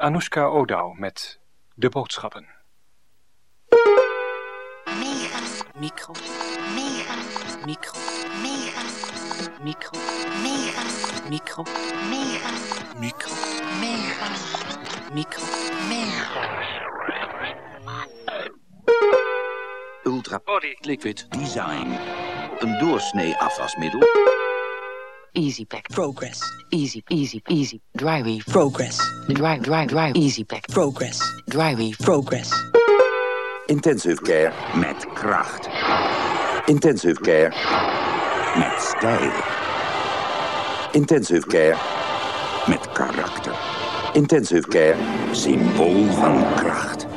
Anoushka Odau met De Boodschappen. Mega. Micro. Mega. Micro. Mega. Micro. Mega. Micro. Mega. Micro. Mega. Micro. Mega. Ultra Body. Liquid Design. Een doorsnee afwasmiddel. Easy Pack. Progress. Easy, easy, easy. Dry Weave. Progress. Dry, dry, dry. Easy Pack. Progress. Dry Weave. Progress. Intensive care met kracht. Intensive care met stijl. Intensive care met karakter. Intensive care, symbool van kracht.